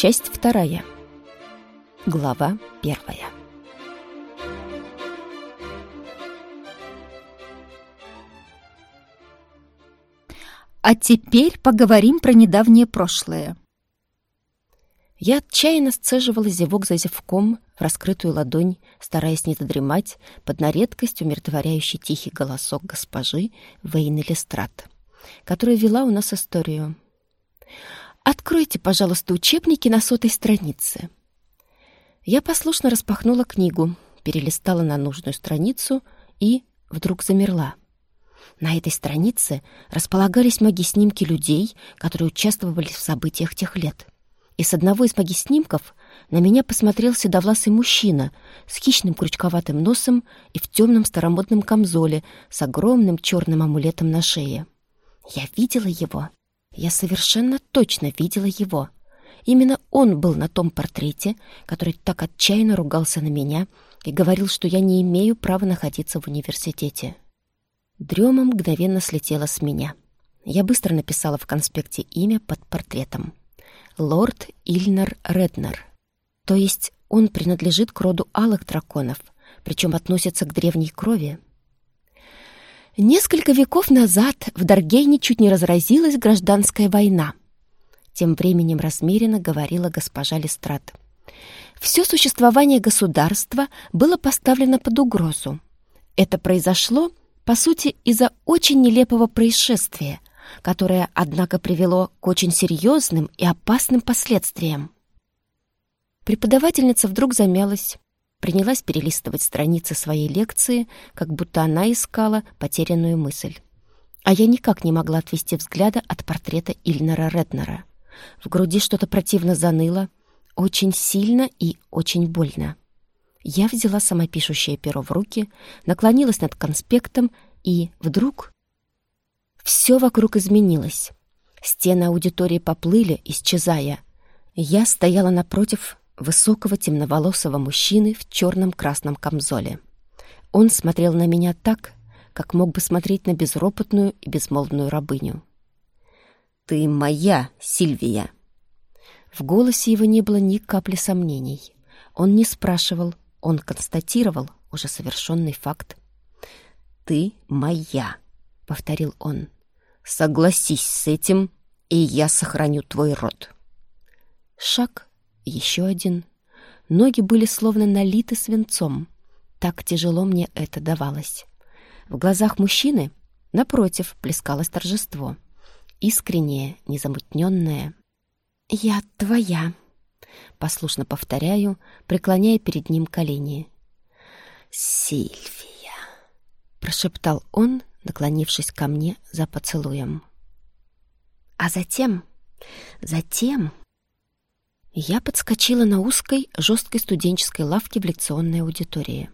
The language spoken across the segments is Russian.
Часть вторая. Глава первая. А теперь поговорим про недавнее прошлое. Я отчаянно сцеживала зевок за зевком в раскрытую ладонь, стараясь не задремать под на редкость умиротворяющий тихий голосок госпожи Вейны Лестрат, которая вела у нас историю. «Откройте, пожалуйста, учебники на сотой странице». Я послушно распахнула книгу, перелистала на нужную страницу и вдруг замерла. На этой странице располагались маги-снимки людей, которые участвовали в событиях тех лет — и с одного из маги-снимков на меня посмотрел седовласый мужчина с хищным крючковатым носом и в темном старомодном камзоле с огромным черным амулетом на шее. Я видела его. Я совершенно точно видела его. Именно он был на том портрете, который так отчаянно ругался на меня и говорил, что я не имею права находиться в университете. Дрема мгновенно слетела с меня. Я быстро написала в конспекте имя под портретом лорд Ильнар Реднер. То есть он принадлежит к роду алых драконов, причем относится к древней крови. Несколько веков назад в Даргейне чуть не разразилась гражданская война. Тем временем размеренно говорила госпожа Листрат. Все существование государства было поставлено под угрозу. Это произошло, по сути, из-за очень нелепого происшествия, которое, однако, привело к очень серьезным и опасным последствиям. Преподавательница вдруг замялась, принялась перелистывать страницы своей лекции, как будто она искала потерянную мысль. А я никак не могла отвести взгляда от портрета Ильнера Реднера. В груди что-то противно заныло, очень сильно и очень больно. Я взяла самопишущее перо в руки, наклонилась над конспектом и вдруг все вокруг изменилось. Стены аудитории поплыли, исчезая. Я стояла напротив высокого темноволосого мужчины в черном красном камзоле. Он смотрел на меня так, как мог бы смотреть на безропотную и безмолвную рабыню. «Ты моя, Сильвия!» В голосе его не было ни капли сомнений. Он не спрашивал, он констатировал уже совершенный факт. «Ты моя!» — повторил он. Согласись с этим, и я сохраню твой род. Шаг, еще один. Ноги были словно налиты свинцом. Так тяжело мне это давалось. В глазах мужчины, напротив, плескалось торжество. Искреннее, незамутненное. «Я твоя», — послушно повторяю, преклоняя перед ним колени. «Сильвия», — прошептал он, наклонившись ко мне за поцелуем. А затем, затем... Я подскочила на узкой, жесткой студенческой лавке в лекционной аудитории.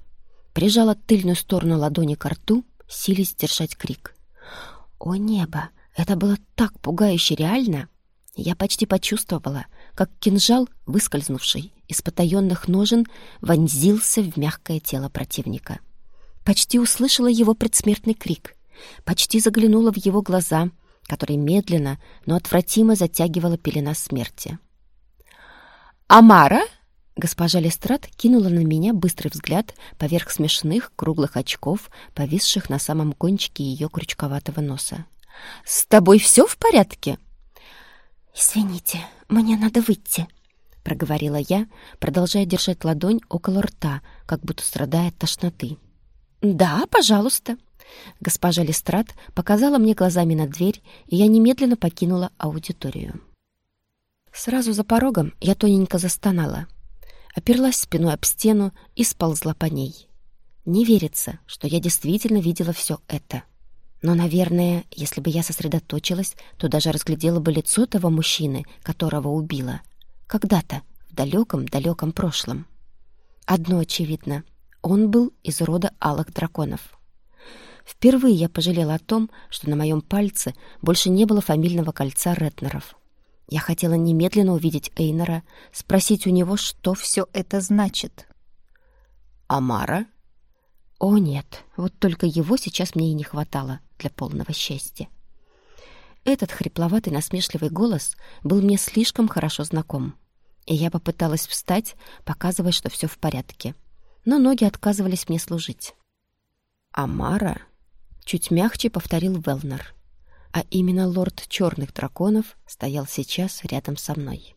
Прижала тыльную сторону ладони к рту, силясь держать крик. «О небо! Это было так пугающе реально!» Я почти почувствовала, как кинжал, выскользнувший из потаенных ножен, вонзился в мягкое тело противника. Почти услышала его предсмертный крик. Почти заглянула в его глаза, которые медленно, но отвратимо затягивала пелена смерти. «Амара?» Госпожа Лестрат кинула на меня быстрый взгляд поверх смешных круглых очков, повисших на самом кончике ее крючковатого носа. «С тобой все в порядке?» «Извините, мне надо выйти», — проговорила я, продолжая держать ладонь около рта, как будто страдая от тошноты. «Да, пожалуйста». Госпожа Листрат показала мне глазами на дверь, и я немедленно покинула аудиторию. Сразу за порогом я тоненько застонала, оперлась спиной об стену и сползла по ней. Не верится, что я действительно видела все это. Но, наверное, если бы я сосредоточилась, то даже разглядела бы лицо того мужчины, которого убила. Когда-то, в далеком-далеком прошлом. Одно очевидно — он был из рода алых драконов. Впервые я пожалела о том, что на моем пальце больше не было фамильного кольца Ретнеров. Я хотела немедленно увидеть Эйнора, спросить у него, что все это значит. «Амара?» О нет, вот только его сейчас мне и не хватало для полного счастья. Этот хрипловатый насмешливый голос был мне слишком хорошо знаком. и я попыталась встать, показывая, что все в порядке. Но ноги отказывались мне служить. «Амара?» — чуть мягче повторил Велнер. А именно лорд черных драконов стоял сейчас рядом со мной.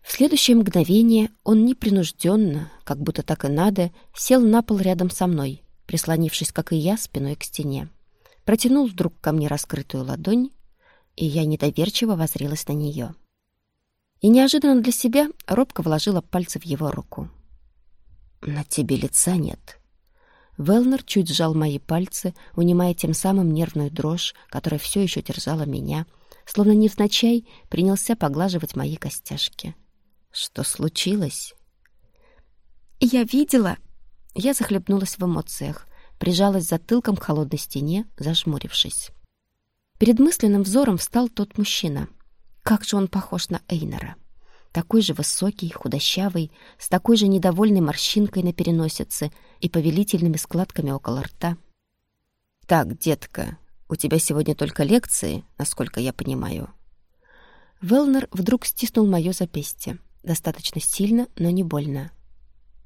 В следующее мгновение он непринужденно, как будто так и надо, сел на пол рядом со мной, прислонившись, как и я, спиной к стене. Протянул вдруг ко мне раскрытую ладонь, и я недоверчиво возрилась на нее. И неожиданно для себя робко вложила пальцы в его руку. «На тебе лица нет». Велнер чуть сжал мои пальцы, унимая тем самым нервную дрожь, которая все еще держала меня, словно невзначай принялся поглаживать мои костяшки. Что случилось? Я видела. Я захлебнулась в эмоциях, прижалась затылком к холодной стене, зажмурившись. Перед мысленным взором встал тот мужчина. Как же он похож на Эйнера. Такой же высокий, худощавый, с такой же недовольной морщинкой на переносице и повелительными складками около рта. «Так, детка, у тебя сегодня только лекции, насколько я понимаю». Велнер вдруг стиснул мое запястье. Достаточно сильно, но не больно.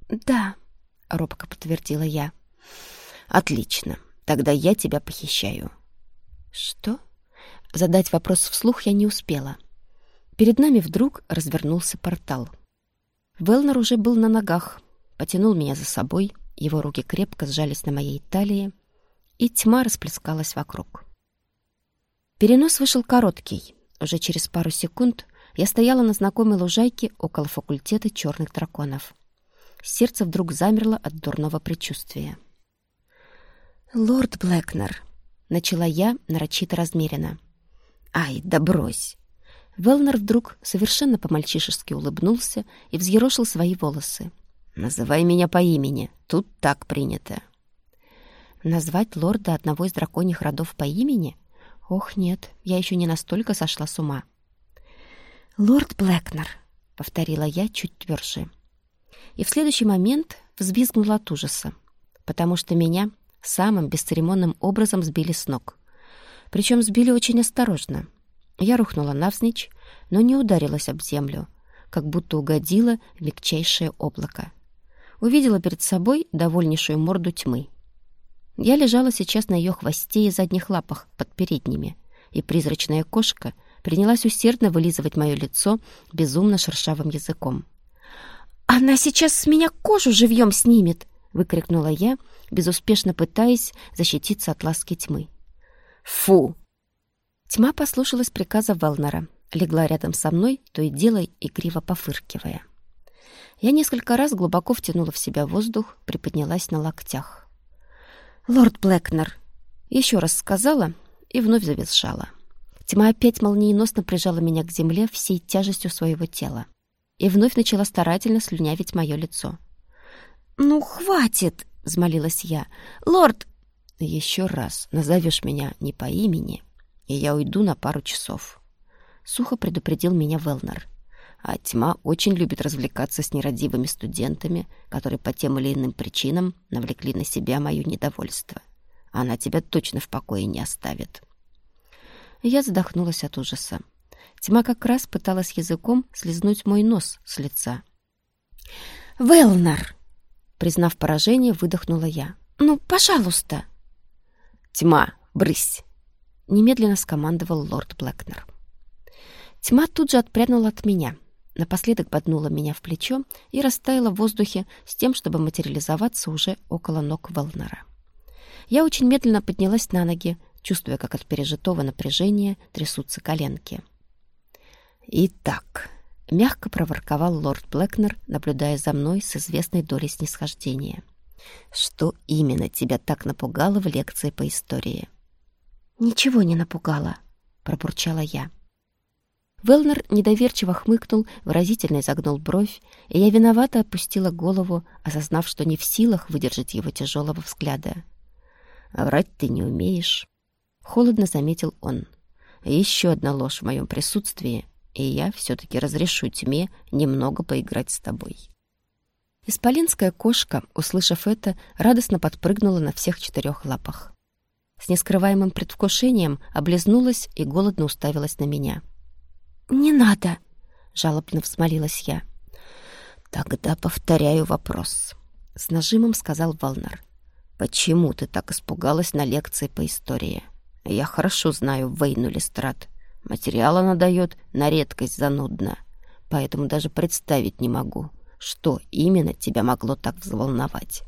«Да», — робко подтвердила я. «Отлично. Тогда я тебя похищаю». «Что?» Задать вопрос вслух я не успела. Перед нами вдруг развернулся портал. Велнер уже был на ногах, потянул меня за собой, его руки крепко сжались на моей талии, и тьма расплескалась вокруг. Перенос вышел короткий. Уже через пару секунд я стояла на знакомой лужайке около факультета черных драконов. Сердце вдруг замерло от дурного предчувствия. «Лорд Блэкнер», — начала я нарочито размеренно. «Ай, да брось!» Велнер вдруг совершенно по-мальчишески улыбнулся и взъерошил свои волосы. «Называй меня по имени. Тут так принято». «Назвать лорда одного из драконьих родов по имени? Ох, нет, я еще не настолько сошла с ума». «Лорд Блэкнер», — повторила я чуть тверже. И в следующий момент взвизгнула от ужаса, потому что меня самым бесцеремонным образом сбили с ног. Причем сбили очень осторожно. Я рухнула навзничь, но не ударилась об землю, как будто угодила в мягчайшее облако. Увидела перед собой довольнейшую морду тьмы. Я лежала сейчас на ее хвосте и задних лапах под передними, и призрачная кошка — принялась усердно вылизывать мое лицо безумно шершавым языком. «Она сейчас с меня кожу живьем снимет!» — выкрикнула я, безуспешно пытаясь защититься от ласки тьмы. «Фу!» Тьма послушалась приказа Велнера, легла рядом со мной, то и дело игриво пофыркивая. Я несколько раз глубоко втянула в себя воздух, приподнялась на локтях. «Лорд Блэкнер!» Еще раз сказала и вновь завизжала. Тьма опять молниеносно прижала меня к земле всей тяжестью своего тела и вновь начала старательно слюнявить мое лицо. «Ну, хватит!» — взмолилась я. «Лорд!» «Еще раз назовешь меня не по имени, и я уйду на пару часов», — сухо предупредил меня Велнер. А тьма очень любит развлекаться с нерадивыми студентами, которые по тем или иным причинам навлекли на себя мое недовольство. Она тебя точно в покое не оставит. Я задохнулась от ужаса. Тьма как раз пыталась языком слезнуть мой нос с лица. «Велнер!» Признав поражение, выдохнула я. «Ну, пожалуйста!» «Тьма, брысь!» Немедленно скомандовал лорд Блэкнер. Тьма тут же отпрянула от меня, напоследок боднула меня в плечо и растаяла в воздухе с тем, чтобы материализоваться уже около ног Велнера. Я очень медленно поднялась на ноги, чувствуя, как от пережитого напряжения трясутся коленки. «Итак», — мягко проворковал лорд Блэкнер, наблюдая за мной с известной долей снисхождения. «Что именно тебя так напугало в лекции по истории?» «Ничего не напугало», — пробурчала я. Велнер недоверчиво хмыкнул, выразительно изогнул бровь, и я виновато опустила голову, осознав, что не в силах выдержать его тяжелого взгляда. «А врать ты не умеешь», Холодно заметил он. Еще одна ложь в моем присутствии, и я все-таки разрешу тьме немного поиграть с тобой. Исполинская кошка, услышав это, радостно подпрыгнула на всех четырех лапах. С нескрываемым предвкушением облизнулась и голодно уставилась на меня. «Не надо!» — жалобно взмолилась я. «Тогда повторяю вопрос», — с нажимом сказал Валнер. «Почему ты так испугалась на лекции по истории? Я хорошо знаю Вейну Лестрат. Материал она дает на редкость занудно, поэтому даже представить не могу, что именно тебя могло так взволновать».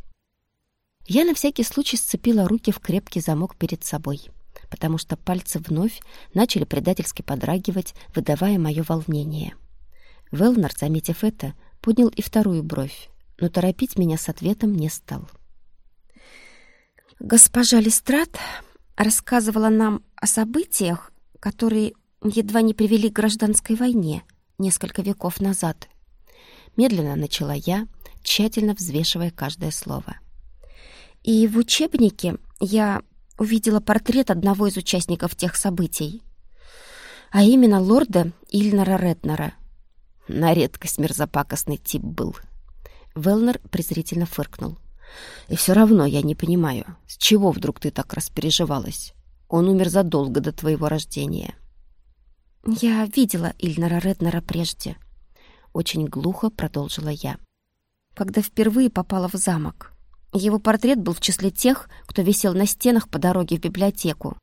Я на всякий случай сцепила руки в крепкий замок перед собой, потому что пальцы вновь начали предательски подрагивать, выдавая мое волнение. Велнер, заметив это, поднял и вторую бровь, но торопить меня с ответом не стал. «Госпожа Листрат рассказывала нам о событиях, которые едва не привели к гражданской войне несколько веков назад». Медленно начала я, тщательно взвешивая каждое слово. «И в учебнике я увидела портрет одного из участников тех событий, а именно лорда Ильнара Реднера — на редкость мерзопакостный тип был. Велнер презрительно фыркнул. И все равно я не понимаю, с чего вдруг ты так распереживалась? Он умер задолго до твоего рождения. Я видела Ильнара Реднера прежде. Очень глухо продолжила я. Когда впервые попала в замок. Его портрет был в числе тех, кто висел на стенах по дороге в библиотеку.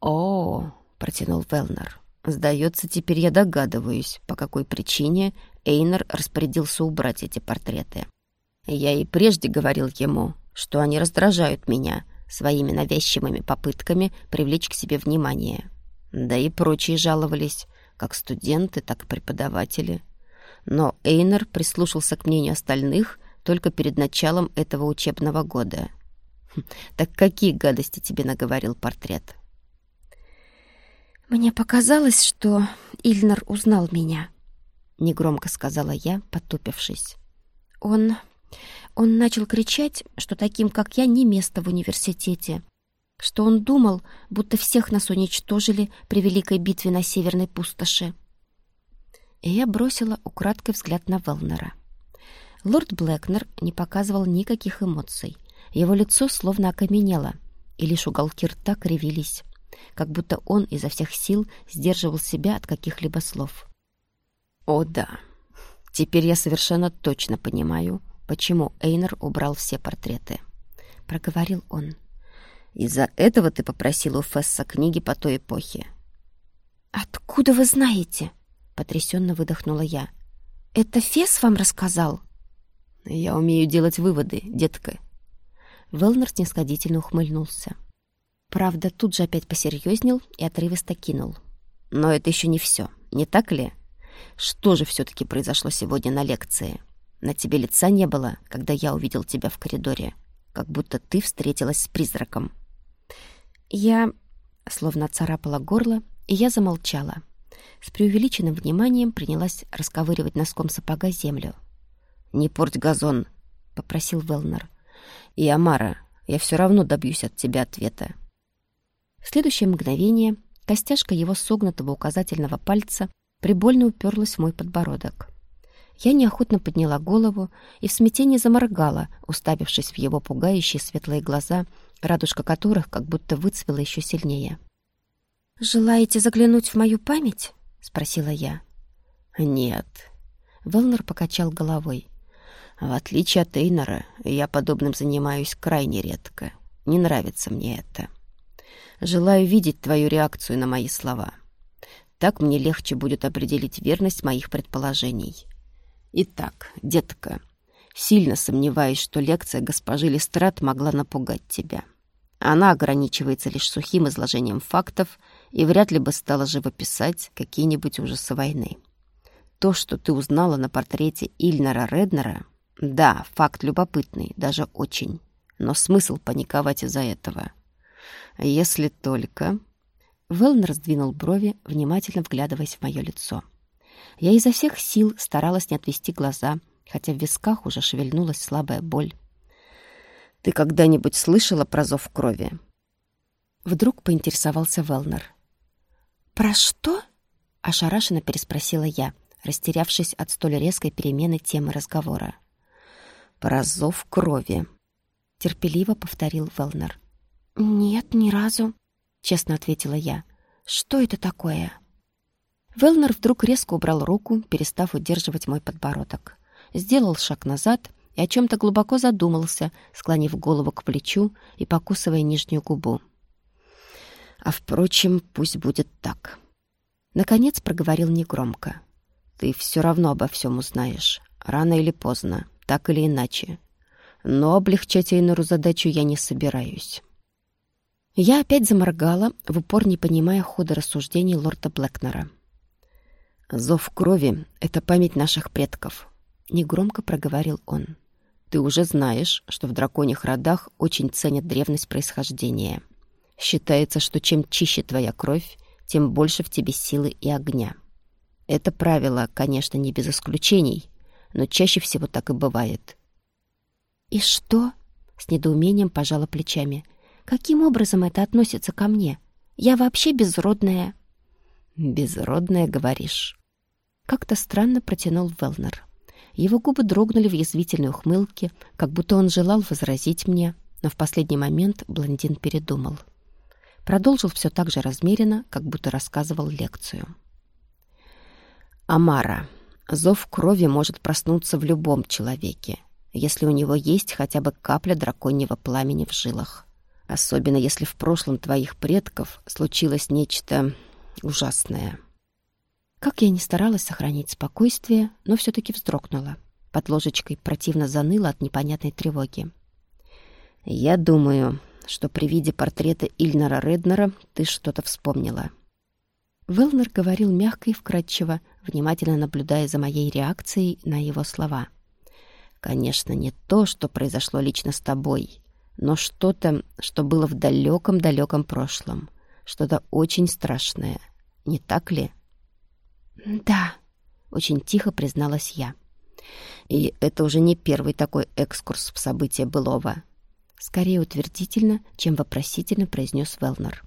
«О, — протянул Велнер, Сдается, теперь я догадываюсь, по какой причине Эйнер распорядился убрать эти портреты. Я и прежде говорил ему, что они раздражают меня своими навязчивыми попытками привлечь к себе внимание. Да и прочие жаловались, как студенты, так и преподаватели. Но Эйнер прислушался к мнению остальных только перед началом этого учебного года. Хм, так какие гадости тебе наговорил портрет?» «Мне показалось, что Ильнар узнал меня», — негромко сказала я, потупившись. «Он... он начал кричать, что таким, как я, не место в университете, что он думал, будто всех нас уничтожили при Великой битве на Северной пустоши». И я бросила украдкой взгляд на Велнера. Лорд Блэкнер не показывал никаких эмоций. Его лицо словно окаменело, и лишь уголки рта кривились как будто он изо всех сил сдерживал себя от каких-либо слов. «О да, теперь я совершенно точно понимаю, почему Эйнер убрал все портреты», — проговорил он. «Из-за этого ты попросил у Фесса книги по той эпохе». «Откуда вы знаете?» — потрясенно выдохнула я. «Это Фесс вам рассказал?» «Я умею делать выводы, детка». Велнер снисходительно ухмыльнулся. Правда, тут же опять посерьезнел и отрывисто кинул. Но это еще не все, не так ли? Что же все-таки произошло сегодня на лекции? На тебе лица не было, когда я увидел тебя в коридоре. Как будто ты встретилась с призраком. Я словно царапала горло, и я замолчала. С преувеличенным вниманием принялась расковыривать носком сапога землю. «Не порть газон», — попросил Велнер. «И, Амара, я все равно добьюсь от тебя ответа. В следующее мгновение костяшка его согнутого указательного пальца прибольно уперлась в мой подбородок. Я неохотно подняла голову и в смятении заморгала, уставившись в его пугающие светлые глаза, радужка которых как будто выцвела еще сильнее. «Желаете заглянуть в мою память?» — спросила я. «Нет». Велнер покачал головой. «В отличие от Эйнора, я подобным занимаюсь крайне редко. Не нравится мне это». Желаю видеть твою реакцию на мои слова. Так мне легче будет определить верность моих предположений. Итак, детка, сильно сомневаюсь, что лекция госпожи Листрат могла напугать тебя. Она ограничивается лишь сухим изложением фактов и вряд ли бы стала живописать какие-нибудь ужасы войны. То, что ты узнала на портрете Ильнара Реднера, да, факт любопытный, даже очень. Но смысл паниковать из-за этого — если только...» Велн раздвинул брови, внимательно вглядываясь в мое лицо. Я изо всех сил старалась не отвести глаза, хотя в висках уже шевельнулась слабая боль. «Ты когда-нибудь слышала про зов крови?» Вдруг поинтересовался Велнер. «Про что?» — ошарашенно переспросила я, растерявшись от столь резкой перемены темы разговора. «Про зов крови», — терпеливо повторил Велнер. «Нет, ни разу», — честно ответила я. «Что это такое?» Велнер вдруг резко убрал руку, перестав удерживать мой подбородок. Сделал шаг назад и о чем-то глубоко задумался, склонив голову к плечу и покусывая нижнюю губу. А, впрочем, пусть будет так. Наконец проговорил негромко. Ты все равно обо всем узнаешь, рано или поздно, так или иначе. Но облегчать Эйнору задачу я не собираюсь. Я опять заморгала, в упор не понимая хода рассуждений лорда Блэкнера. «Зов крови — это память наших предков», — негромко проговорил он. «Ты уже знаешь, что в драконьих родах очень ценят древность происхождения. Считается, что чем чище твоя кровь, тем больше в тебе силы и огня. Это правило, конечно, не без исключений, но чаще всего так и бывает». «И что?» — с недоумением пожала плечами. «Каким образом это относится ко мне? Я вообще безродная». «Безродная, говоришь?» Как-то странно протянул Велнер. Его губы дрогнули в язвительной ухмылке, как будто он желал возразить мне, но в последний момент блондин передумал. Продолжил все так же размеренно, как будто рассказывал лекцию. «Амара, зов крови может проснуться в любом человеке, если у него есть хотя бы капля драконьего пламени в жилах. Особенно если в прошлом твоих предков случилось нечто ужасное». Как я ни старалась сохранить спокойствие, но все-таки вздрогнула. Под ложечкой противно заныло от непонятной тревоги. «Я думаю, что при виде портрета Ильнара Реднера ты что-то вспомнила». Велнер говорил мягко и вкрадчиво, внимательно наблюдая за моей реакцией на его слова. «Конечно, не то, что произошло лично с тобой, но что-то, что было в далеком-далеком прошлом, что-то очень страшное. Не так ли?» «Да», — очень тихо призналась я. «И это уже не первый такой экскурс в события былого», — скорее утвердительно, чем вопросительно произнес Велнер.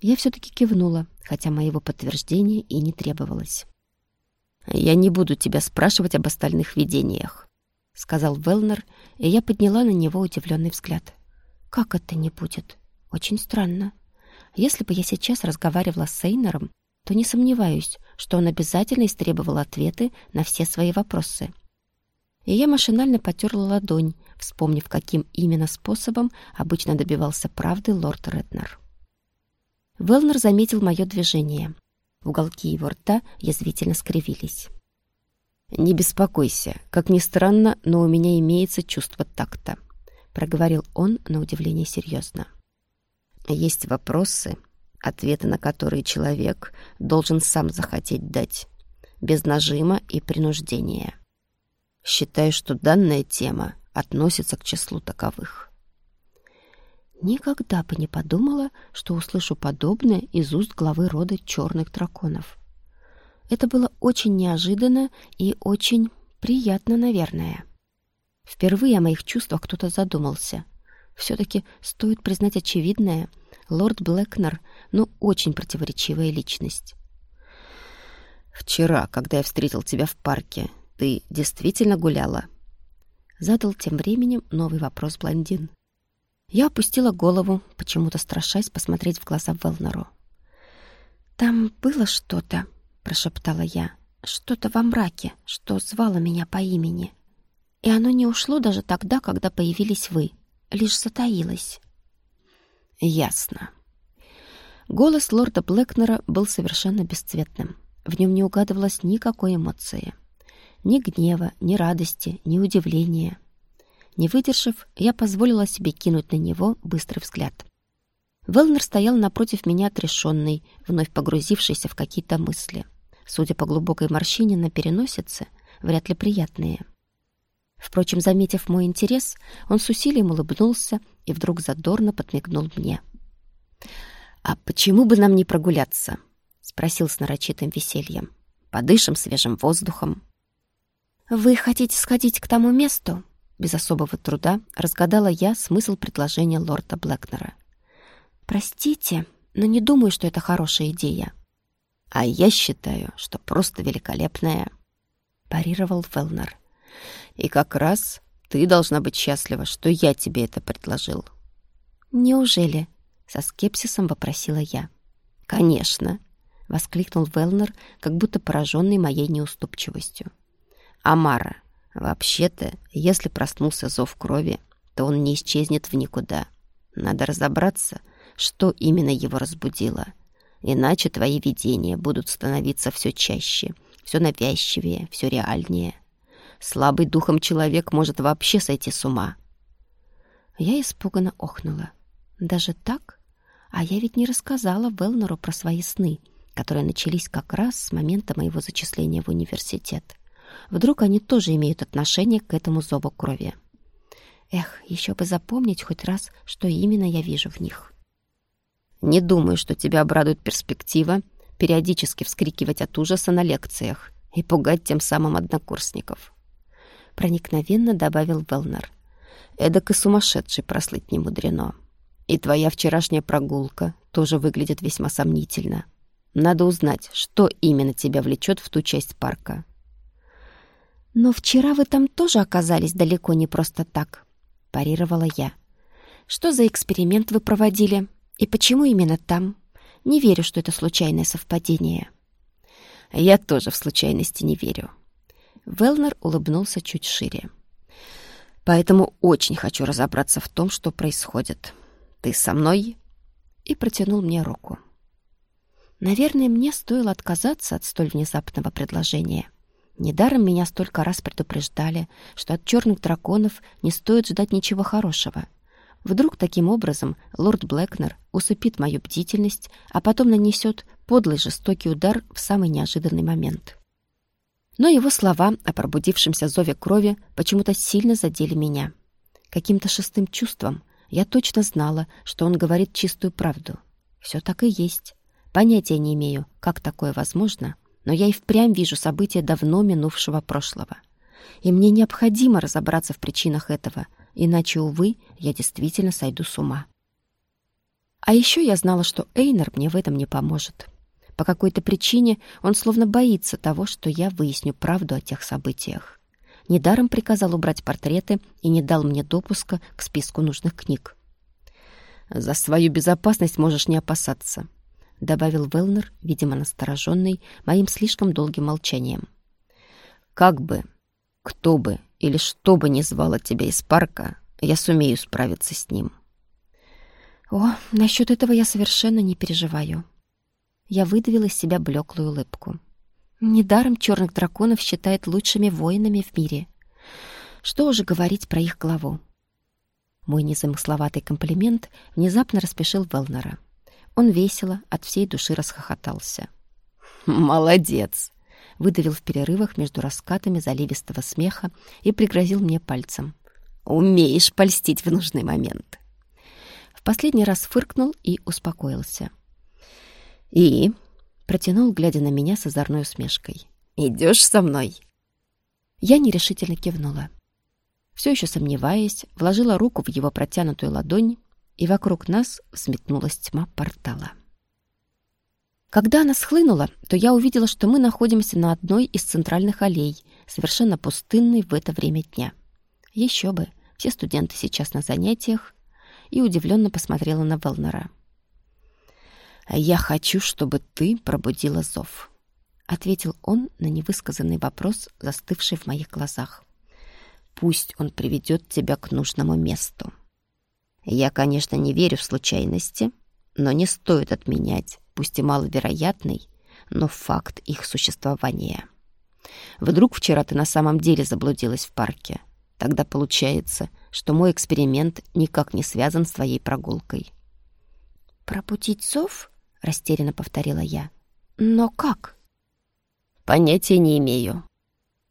Я все-таки кивнула, хотя моего подтверждения и не требовалось. «Я не буду тебя спрашивать об остальных видениях», — сказал Велнер, и я подняла на него удивленный взгляд. «Как это не будет? Очень странно. Если бы я сейчас разговаривала с Эйнером, то не сомневаюсь, что он обязательно истребовал ответы на все свои вопросы. И я машинально потерла ладонь, вспомнив, каким именно способом обычно добивался правды лорд Реднер. Велнер заметил мое движение. Уголки его рта язвительно скривились. «Не беспокойся. Как ни странно, но у меня имеется чувство такта», — проговорил он на удивление серьезно. «Есть вопросы, ответы на которые человек должен сам захотеть дать, без нажима и принуждения. Считаю, что данная тема относится к числу таковых. Никогда бы не подумала, что услышу подобное из уст главы рода черных драконов. Это было очень неожиданно и очень приятно, наверное. Впервые о моих чувствах кто-то задумался. Все-таки стоит признать очевидное — Лорд Блэкнер, ну, очень противоречивая личность. «Вчера, когда я встретил тебя в парке, ты действительно гуляла?» Задал тем временем новый вопрос блондин. Я опустила голову, почему-то страшась посмотреть в глаза Велнеру. «Там было что-то», — прошептала я, — «что-то во мраке, что звало меня по имени. И оно не ушло даже тогда, когда появились вы, лишь затаилось». Ясно. Голос лорда Блэкнера был совершенно бесцветным. В нем не угадывалось никакой эмоции. Ни гнева, ни радости, ни удивления. Не выдержав, я позволила себе кинуть на него быстрый взгляд. Велнер стоял напротив меня отрешенный, вновь погрузившийся в какие-то мысли. Судя по глубокой морщине на переносице, вряд ли приятные. Впрочем, заметив мой интерес, он с усилием улыбнулся и вдруг задорно подмигнул мне. «А почему бы нам не прогуляться?» — спросил с нарочитым весельем. «Подышим свежим воздухом». «Вы хотите сходить к тому месту?» Без особого труда разгадала я смысл предложения лорда Блэкнера. «Простите, но не думаю, что это хорошая идея». «А я считаю, что просто великолепная», — парировал Фелнер. И как раз ты должна быть счастлива, что я тебе это предложил. Неужели? Со скепсисом вопросила я. Конечно. воскликнул Велнер, как будто пораженный моей неуступчивостью. «Амара, вообще-то, если проснулся зов крови, то он не исчезнет в никуда. Надо разобраться, что именно его разбудило. Иначе твои видения будут становиться все чаще, все навязчивее, все реальнее. Слабый духом человек может вообще сойти с ума». Я испуганно охнула. «Даже так? А я ведь не рассказала Велнеру про свои сны» которые начались как раз с момента моего зачисления в университет. Вдруг они тоже имеют отношение к этому зову крови. Эх, еще бы запомнить хоть раз, что именно я вижу в них. Не думаю, что тебя обрадует перспектива периодически вскрикивать от ужаса на лекциях и пугать тем самым однокурсников. Проникновенно добавил Велнер. Эдак и сумасшедший прослыть не мудрено. И твоя вчерашняя прогулка тоже выглядит весьма сомнительно. Надо узнать, что именно тебя влечет в ту часть парка. «Но вчера вы там тоже оказались далеко не просто так», — парировала я. «Что за эксперимент вы проводили? И почему именно там? Не верю, что это случайное совпадение». «Я тоже в случайности не верю». Велнер улыбнулся чуть шире. «Поэтому очень хочу разобраться в том, что происходит. Ты со мной?» И протянул мне руку. Наверное, мне стоило отказаться от столь внезапного предложения. Недаром меня столько раз предупреждали, что от черных драконов не стоит ждать ничего хорошего. Вдруг таким образом лорд Блэкнер усыпит мою бдительность, а потом нанесет подлый жестокий удар в самый неожиданный момент. Но его слова о пробудившемся зове крови почему-то сильно задели меня. Каким-то шестым чувством я точно знала, что он говорит чистую правду. Все так и есть. Понятия не имею, как такое возможно, но я и впрямь вижу события давно минувшего прошлого. И мне необходимо разобраться в причинах этого, иначе, увы, я действительно сойду с ума. А еще я знала, что Эйнер мне в этом не поможет. По какой-то причине он словно боится того, что я выясню правду о тех событиях. Недаром приказал убрать портреты и не дал мне допуска к списку нужных книг. «За свою безопасность можешь не опасаться», — добавил Велнер, видимо, настороженный моим слишком долгим молчанием. «Как бы, кто бы или что бы ни звало тебя из парка, я сумею справиться с ним». «О, насчет этого я совершенно не переживаю». Я выдавила из себя блеклую улыбку. Недаром черных драконов считают лучшими воинами в мире. Что уже говорить про их главу? Мой незамысловатый комплимент внезапно распешил Велнера. Он весело, от всей души расхохотался. «Молодец!» — выдавил в перерывах между раскатами заливистого смеха и пригрозил мне пальцем. «Умеешь польстить в нужный момент!» В последний раз фыркнул и успокоился. «И?» — протянул, глядя на меня с озорной усмешкой. «Идешь со мной?» Я нерешительно кивнула. Все еще сомневаясь, вложила руку в его протянутую ладонь и вокруг нас взметнулась тьма портала. Когда она схлынула, то я увидела, что мы находимся на одной из центральных аллей, совершенно пустынной в это время дня. Еще бы, все студенты сейчас на занятиях, и удивленно посмотрела на Велнера. «Я хочу, чтобы ты пробудила зов», — ответил он на невысказанный вопрос, застывший в моих глазах. «Пусть он приведет тебя к нужному месту». Я, конечно, не верю в случайности, но не стоит отменять, пусть и маловероятный, но факт их существования. Вдруг вчера ты на самом деле заблудилась в парке. Тогда получается, что мой эксперимент никак не связан с твоей прогулкой. «Пробудить сов?» — растерянно повторила я. «Но как?» «Понятия не имею».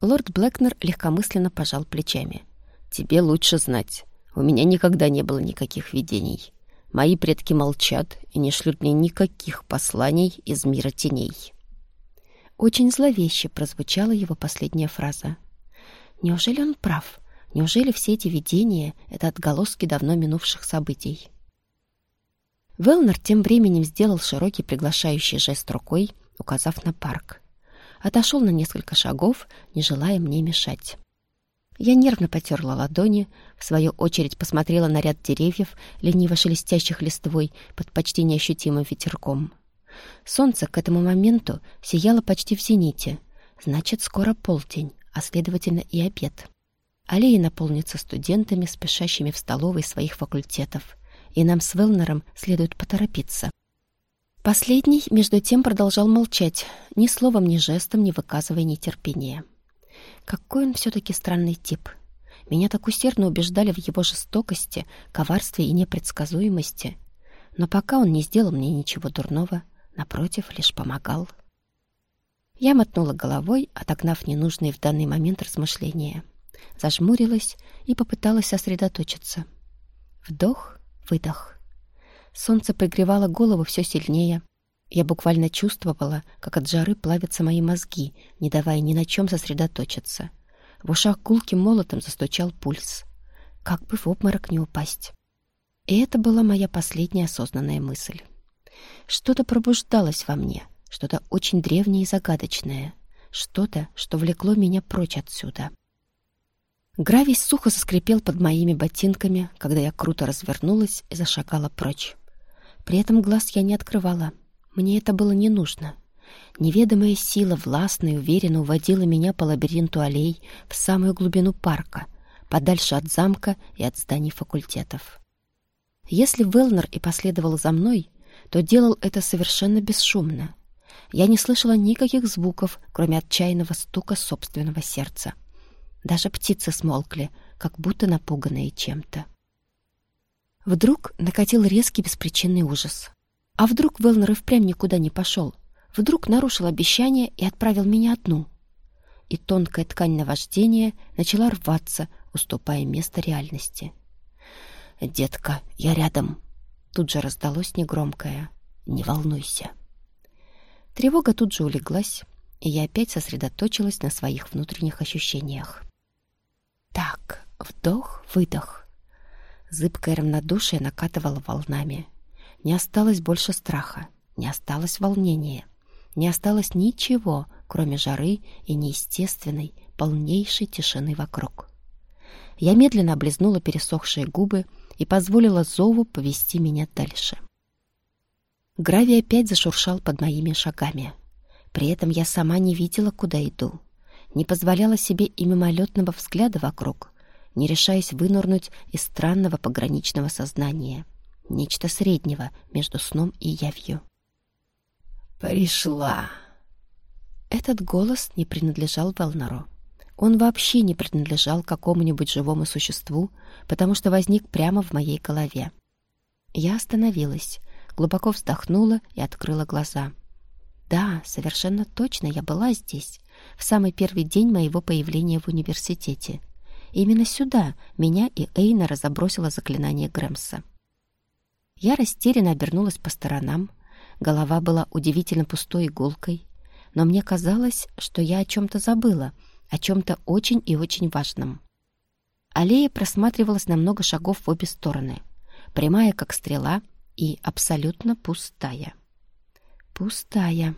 Лорд Блэкнер легкомысленно пожал плечами. «Тебе лучше знать. У меня никогда не было никаких видений. Мои предки молчат и не шлют мне никаких посланий из мира теней. Очень зловеще прозвучала его последняя фраза. Неужели он прав? Неужели все эти видения — это отголоски давно минувших событий? Велнер тем временем сделал широкий приглашающий жест рукой, указав на парк. Отошел на несколько шагов, не желая мне мешать. Я нервно потерла ладони, в свою очередь посмотрела на ряд деревьев, лениво шелестящих листвой под почти неощутимым ветерком. Солнце к этому моменту сияло почти в зените. Значит, скоро полдень, а следовательно и обед. Аллеи наполнятся студентами, спешащими в столовой своих факультетов. И нам с Велнером следует поторопиться. Последний, между тем, продолжал молчать, ни словом, ни жестом не выказывая нетерпения. Какой он все-таки странный тип. Меня так усердно убеждали в его жестокости, коварстве и непредсказуемости. Но пока он не сделал мне ничего дурного, напротив, лишь помогал. Я мотнула головой, отогнав ненужные в данный момент размышления. Зажмурилась и попыталась сосредоточиться. Вдох, выдох. Солнце пригревало голову все сильнее. Я буквально чувствовала, как от жары плавятся мои мозги, не давая ни на чем сосредоточиться. В ушах гулким молотом застучал пульс. Как бы в обморок не упасть. И это была моя последняя осознанная мысль. Что-то пробуждалось во мне, что-то очень древнее и загадочное, что-то, что влекло меня прочь отсюда. Гравий сухо заскрипел под моими ботинками, когда я круто развернулась и зашагала прочь. При этом глаз я не открывала. Мне это было не нужно. Неведомая сила властно и уверенно уводила меня по лабиринту аллей в самую глубину парка, подальше от замка и от зданий факультетов. Если Велнер и последовал за мной, то делал это совершенно бесшумно. Я не слышала никаких звуков, кроме отчаянного стука собственного сердца. Даже птицы смолкли, как будто напуганные чем-то. Вдруг накатил резкий беспричинный ужас. А вдруг Велнер и впрямь никуда не пошел? Вдруг нарушил обещание и отправил меня одну? И тонкая ткань наваждения начала рваться, уступая место реальности. «Детка, я рядом!» Тут же раздалось негромкое «Не волнуйся!» Тревога тут же улеглась, и я опять сосредоточилась на своих внутренних ощущениях. Так, вдох, выдох. Зыбкое равнодушие накатывало волнами. Не осталось больше страха, не осталось волнения, не осталось ничего, кроме жары и неестественной, полнейшей тишины вокруг. Я медленно облизнула пересохшие губы и позволила зову повести меня дальше. Гравий опять зашуршал под моими шагами. При этом я сама не видела, куда иду. Не позволяла себе и мимолетного взгляда вокруг, не решаясь вынырнуть из странного пограничного сознания, нечто среднего между сном и явью. «Пришла!» Этот голос не принадлежал Велнару. Он вообще не принадлежал какому-нибудь живому существу, потому что возник прямо в моей голове. Я остановилась, глубоко вздохнула и открыла глаза. Да, совершенно точно я была здесь, в самый первый день моего появления в университете. Именно сюда меня и Эйна разобросило заклинание Грэмса. Я растерянно обернулась по сторонам. Голова была удивительно пустой и гулкой. Но мне казалось, что я о чем-то забыла, о чем-то очень и очень важном. Аллея просматривалась на много шагов в обе стороны. Прямая, как стрела, и абсолютно пустая. Пустая.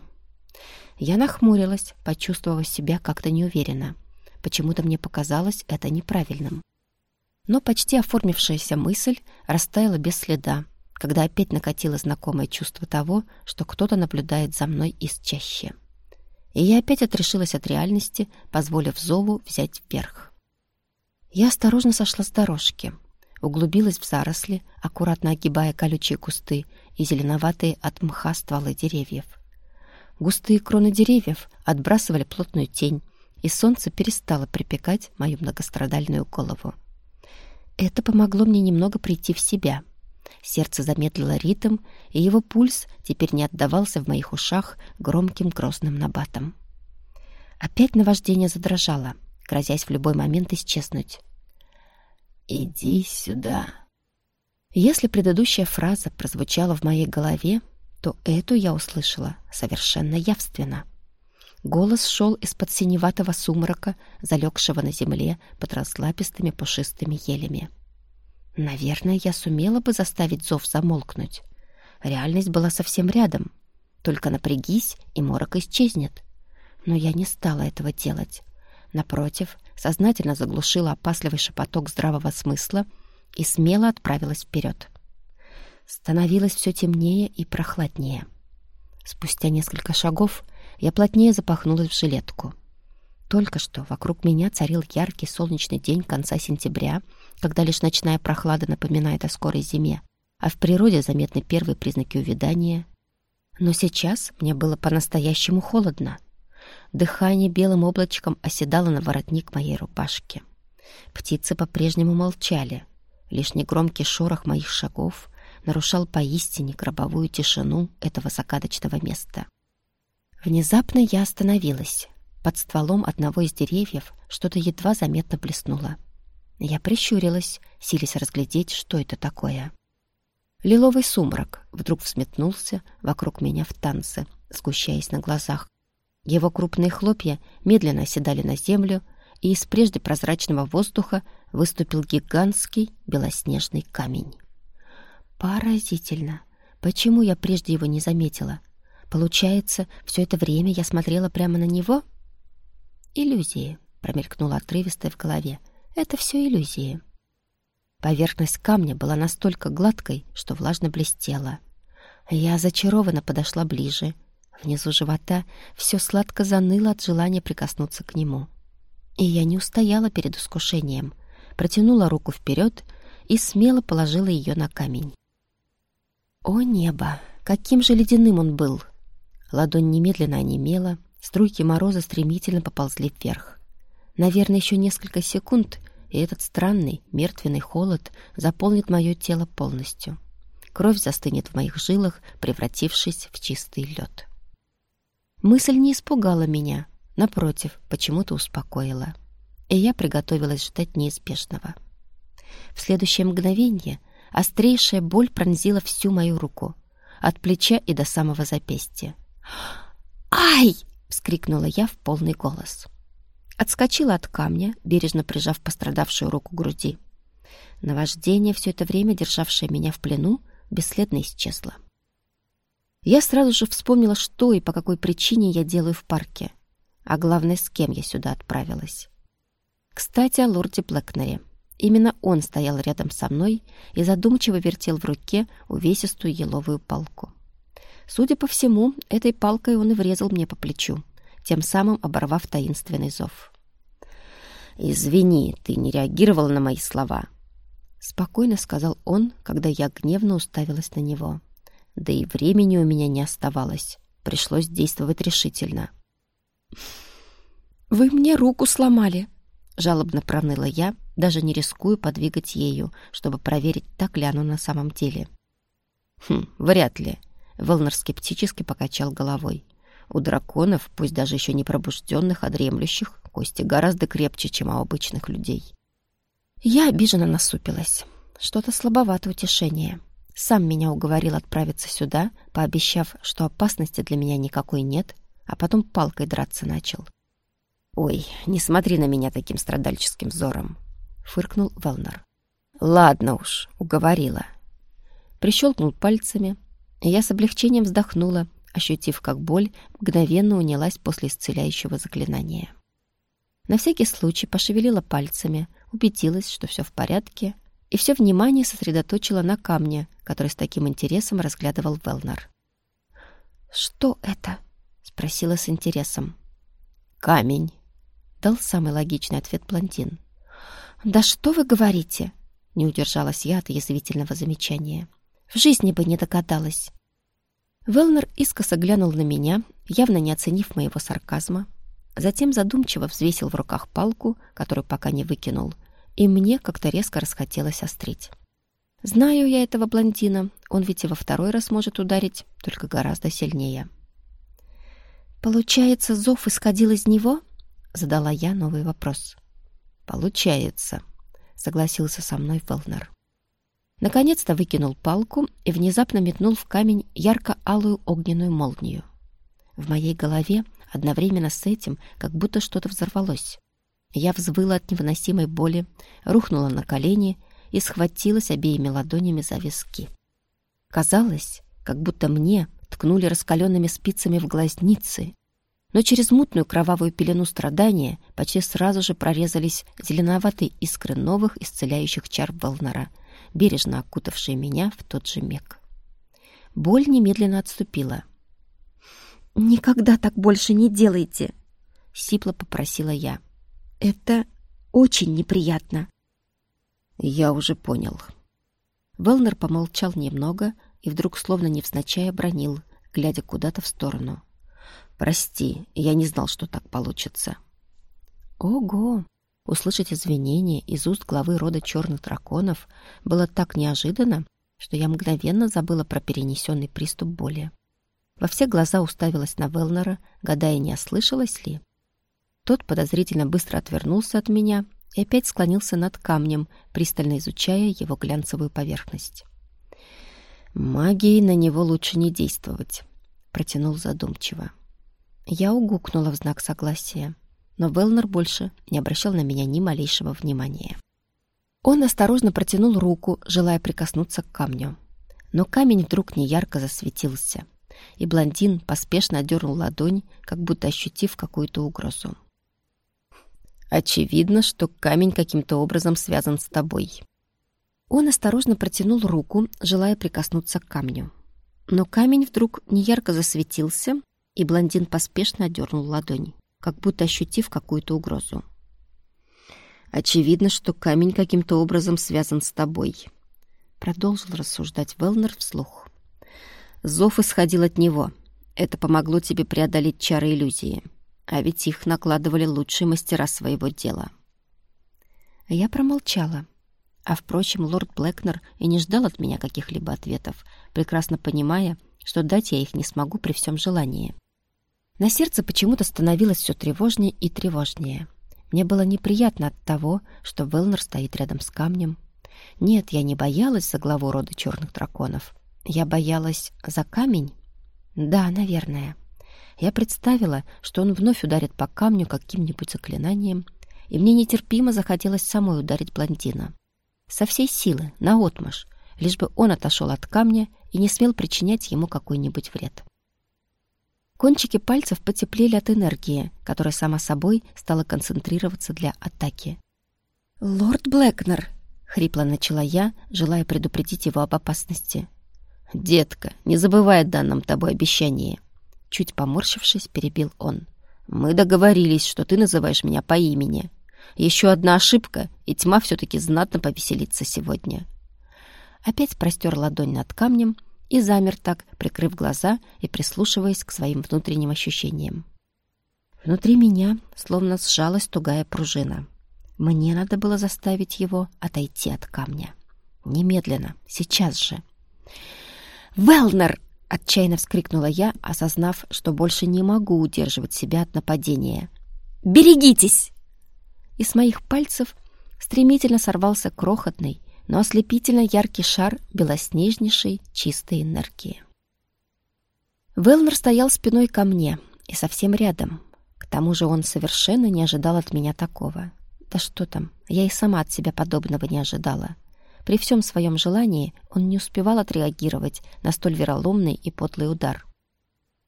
Я нахмурилась, почувствовав себя как-то неуверенно. Почему-то мне показалось это неправильным. Но почти оформившаяся мысль растаяла без следа, когда опять накатило знакомое чувство того, что кто-то наблюдает за мной из чаще. И я опять отрешилась от реальности, позволив зову взять вверх. Я осторожно сошла с дорожки, углубилась в заросли, аккуратно огибая колючие кусты и зеленоватые от мха стволы деревьев. Густые кроны деревьев отбрасывали плотную тень, и солнце перестало припекать мою многострадальную голову. Это помогло мне немного прийти в себя. Сердце замедлило ритм, и его пульс теперь не отдавался в моих ушах громким грозным набатом. Опять наваждение задрожало, грозясь в любой момент исчезнуть. «Иди сюда». Если предыдущая фраза прозвучала в моей голове, то эту я услышала совершенно явственно — Голос шел из-под синеватого сумрака, залегшего на земле под разлапистыми пушистыми елями. Наверное, я сумела бы заставить зов замолкнуть. Реальность была совсем рядом. Только напрягись, и морок исчезнет. Но я не стала этого делать. Напротив, сознательно заглушила опасливый шепоток здравого смысла и смело отправилась вперед. Становилось все темнее и прохладнее. Спустя несколько шагов я плотнее запахнулась в жилетку. Только что вокруг меня царил яркий солнечный день конца сентября, когда лишь ночная прохлада напоминает о скорой зиме, а в природе заметны первые признаки увядания. Но сейчас мне было по-настоящему холодно. Дыхание белым облачком оседало на воротник моей рубашки. Птицы по-прежнему молчали. Лишь негромкий шорох моих шагов нарушал поистине гробовую тишину этого загадочного места. Внезапно я остановилась. Под стволом одного из деревьев что-то едва заметно блеснуло. Я прищурилась, силясь разглядеть, что это такое. Лиловый сумрак вдруг взметнулся вокруг меня в танце, сгущаясь на глазах. Его крупные хлопья медленно оседали на землю, и из прежде прозрачного воздуха выступил гигантский белоснежный камень. Поразительно! Почему я прежде его не заметила? Получается, все это время я смотрела прямо на него? Иллюзии, промелькнула отрывисто в голове. Это все иллюзии. Поверхность камня была настолько гладкой, что влажно блестела. Я зачарованно подошла ближе. Внизу живота все сладко заныло от желания прикоснуться к нему. И я не устояла перед искушением. Протянула руку вперед и смело положила ее на камень. О небо! Каким же ледяным он был! Ладонь немедленно онемела, струйки мороза стремительно поползли вверх. Наверное, еще несколько секунд — и этот странный мертвенный холод заполнит мое тело полностью. Кровь застынет в моих жилах, превратившись в чистый лед. Мысль не испугала меня, напротив, почему-то успокоила. И я приготовилась ждать неизбежного. В следующее мгновение острейшая боль пронзила всю мою руку, от плеча и до самого запястья. «Ай!» — вскрикнула я в полный голос. Отскочила от камня, бережно прижав пострадавшую руку к груди. Наваждение, все это время державшее меня в плену, бесследно исчезло. Я сразу же вспомнила, что и по какой причине я делаю в парке, а главное, с кем я сюда отправилась. Кстати, о лорде Блэкнере. Именно он стоял рядом со мной и задумчиво вертел в руке увесистую еловую палку. Судя по всему, этой палкой он и врезал мне по плечу тем самым оборвав таинственный зов. «Извини, ты не реагировала на мои слова», — спокойно сказал он, когда я гневно уставилась на него. Да и времени у меня не оставалось. Пришлось действовать решительно. «Вы мне руку сломали», — жалобно проныла я, даже не рискую подвигать ею, чтобы проверить, так ли оно на самом деле. «Хм, вряд ли», — Волнер скептически покачал головой. У драконов, пусть даже еще не пробужденных, а дремлющих, кости гораздо крепче, чем у обычных людей. Я обиженно насупилась. Что-то слабовато утешение. Сам меня уговорил отправиться сюда, пообещав, что опасности для меня никакой нет, а потом палкой драться начал. «Ой, не смотри на меня таким страдальческим взором!» — фыркнул Велнер. «Ладно уж, уговорила». Прищелкнул пальцами, и я с облегчением вздохнула, ощутив, как боль мгновенно унялась после исцеляющего заклинания. На всякий случай пошевелила пальцами, убедилась, что все в порядке, и все внимание сосредоточила на камне, который с таким интересом разглядывал Велнер. «Что это?» — спросила с интересом. «Камень», — дал самый логичный ответ блондин. «Да что вы говорите?» — не удержалась я от язвительного замечания. «В жизни бы не догадалась». Велнер искоса глянул на меня, явно не оценив моего сарказма. Затем задумчиво взвесил в руках палку, которую пока не выкинул, и мне как-то резко расхотелось острить. Знаю я этого блондина, он ведь и во второй раз может ударить, только гораздо сильнее. «Получается, зов исходил из него?» — задала я новый вопрос. «Получается», — согласился со мной Велнер. Наконец-то выкинул палку и внезапно метнул в камень ярко-алую огненную молнию. В моей голове одновременно с этим как будто что-то взорвалось. Я взвыла от невыносимой боли, рухнула на колени и схватилась обеими ладонями за виски. Казалось, как будто мне ткнули раскаленными спицами в глазницы, но через мутную кровавую пелену страдания почти сразу же прорезались зеленоватые искры новых исцеляющих чар Белнера — бережно окутавшие меня в тот же миг. Боль немедленно отступила. никогда так больше не делайте!» — сипло попросила я. «Это очень неприятно». «Я уже понял». Велнер помолчал немного и вдруг словно невзначай обронил, глядя куда-то в сторону. «Прости, я не знал, что так получится». Ого! Услышать извинения из уст главы рода черных драконов было так неожиданно, что я мгновенно забыла про перенесенный приступ боли. Во все глаза уставилась на Велнера, гадая, не ослышалась ли. Тот подозрительно быстро отвернулся от меня и опять склонился над камнем, пристально изучая его глянцевую поверхность. «Магией на него лучше не действовать», — протянул задумчиво. Я угукнула в знак согласия, но Велнер больше не обращал на меня ни малейшего внимания. Он осторожно протянул руку, желая прикоснуться к камню. Но камень вдруг неярко засветился, и блондин поспешно отдернул ладонь, как будто ощутив какую-то угрозу. «Очевидно, что камень каким-то образом связан с тобой». Он осторожно протянул руку, желая прикоснуться к камню. Но камень вдруг неярко засветился, и блондин поспешно отдернул ладонь, как будто ощутив какую-то угрозу. Очевидно, что камень каким-то образом связан с тобой. Продолжил рассуждать Велнер вслух. Зов исходил от него. Это помогло тебе преодолеть чары иллюзии. А ведь их накладывали лучшие мастера своего дела. Я промолчала. А, впрочем, лорд Блэкнер и не ждал от меня каких-либо ответов, прекрасно понимая, что дать я их не смогу при всем желании. На сердце почему-то становилось все тревожнее и тревожнее. Мне было неприятно от того, что Велнер стоит рядом с камнем. Нет, я не боялась за главу рода черных драконов. Я боялась за камень? Да, наверное. Я представила, что он вновь ударит по камню каким-нибудь заклинанием, и мне нетерпимо захотелось самой ударить блондина. Со всей силы, наотмашь, лишь бы он отошел от камня и не смел причинять ему какой-нибудь вред. Кончики пальцев потеплели от энергии, которая сама собой стала концентрироваться для атаки. «Лорд Блэкнер!» — хрипло начала я, желая предупредить его об опасности. «Детка, не забывай о данном тобой обещании!» Чуть поморщившись, перебил он. «Мы договорились, что ты называешь меня по имени. Еще одна ошибка, и тьма все-таки знатно повеселится сегодня». Опять простер ладонь над камнем — и замер так, прикрыв глаза и прислушиваясь к своим внутренним ощущениям. Внутри меня словно сжалась тугая пружина. Мне надо было заставить его отойти от камня. Немедленно, сейчас же. «Велнер!» — отчаянно вскрикнула я, осознав, что больше не могу удерживать себя от нападения. «Берегитесь!» И с моих пальцев стремительно сорвался крохотный, но ослепительно яркий шар белоснежнейшей чистой энергии. Велнер стоял спиной ко мне и совсем рядом. К тому же он совершенно не ожидал от меня такого. Да что там, я и сама от себя подобного не ожидала. При всем своем желании он не успевал отреагировать на столь вероломный и подлый удар.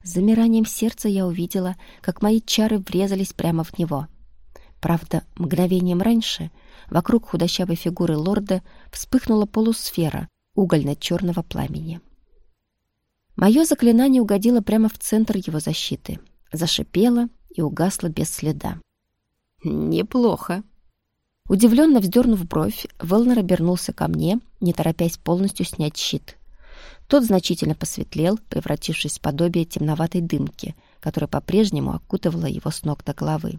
С замиранием сердца я увидела, как мои чары врезались прямо в него. Правда, мгновением раньше — Вокруг худощавой фигуры лорда вспыхнула полусфера угольно-черного пламени. Мое заклинание угодило прямо в центр его защиты, зашипело и угасло без следа. «Неплохо». Удивленно вздернув бровь, Велнер обернулся ко мне, не торопясь полностью снять щит. Тот значительно посветлел, превратившись в подобие темноватой дымки, которая по-прежнему окутывала его с ног до головы.